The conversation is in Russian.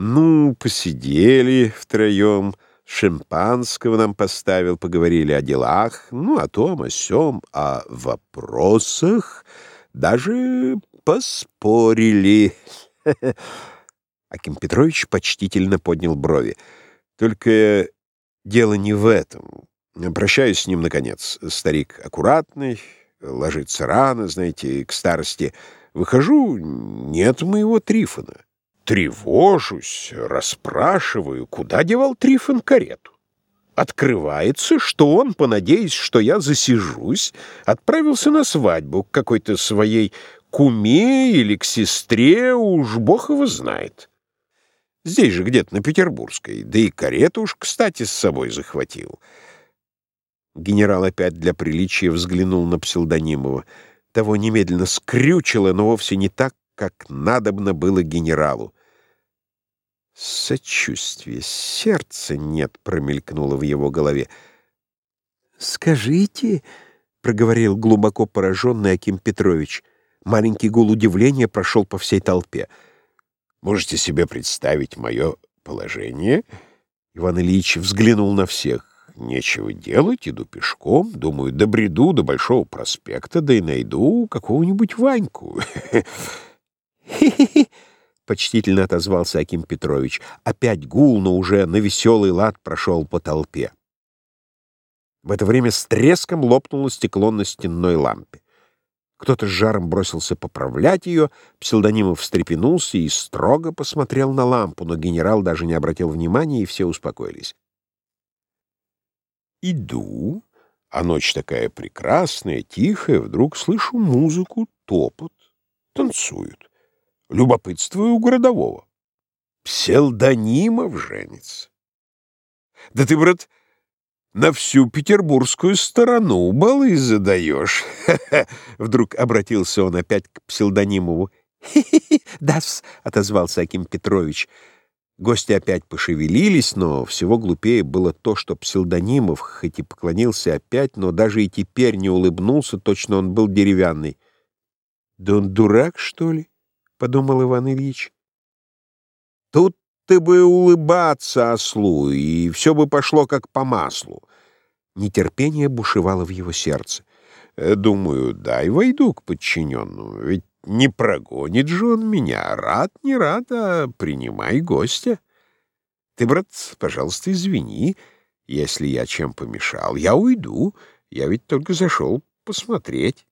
Ну, посидели втроем, шампанского нам поставил, поговорили о делах, ну, о том, о сём, о вопросах, даже поспорили. Аким Петрович почтительно поднял брови. Только дело не в этом. Прощаюсь с ним, наконец. Старик аккуратный, ложится рано, знаете, к старости. Выхожу, нет моего Трифона. Тревожусь, расспрашиваю, куда девал Трифон карету. Открывается, что он, понадеясь, что я засижусь, отправился на свадьбу к какой-то своей куме или к сестре, уж бог его знает. Здесь же где-то на Петербургской, да и карету уж, кстати, с собой захватил. Генерал опять для приличия взглянул на псевдонимова. Того немедленно скрючило, но вовсе не так, как надобно было генералу. Сочувствие, сердца нет, промелькнуло в его голове. «Скажите», — проговорил глубоко пораженный Аким Петрович, маленький гул удивления прошел по всей толпе. «Можете себе представить мое положение?» Иван Ильич взглянул на всех. Нечего делать, иду пешком, думаю, добреду до Большого проспекта, да и найду какого-нибудь Ваньку. «Хи-хи-хи!» — почтительно отозвался Аким Петрович. Опять гул, но уже на веселый лад прошел по толпе. В это время с треском лопнуло стекло на стенной лампе. Кто-то с жаром бросился поправлять ее, псевдонимов встрепенулся и строго посмотрел на лампу, но генерал даже не обратил внимания, и все успокоились. Иду, а ночь такая прекрасная, тихая, вдруг слышу музыку, топот, танцуют. Любопытствую у городового. Псевдонимов женится. Да ты, брат, на всю петербургскую сторону балы задаешь. Вдруг обратился он опять к псевдонимову. «Хи-хи-хи, да-с», — отозвался Аким Петрович, — Гости опять пошевелились, но всего глупее было то, что Псилдонимов, хоть и поклонился опять, но даже и теперь не улыбнулся, точно он был деревянный. «Да он дурак, что ли?» — подумал Иван Ильич. «Тут ты бы улыбаться ослу, и все бы пошло как по маслу». Нетерпение бушевало в его сердце. «Э, «Думаю, дай войду к подчиненному, ведь не прогонит же он меня. Рад, не рад, а принимай гостя. Ты, брат, пожалуйста, извини, если я чем помешал. Я уйду. Я ведь только зашел посмотреть.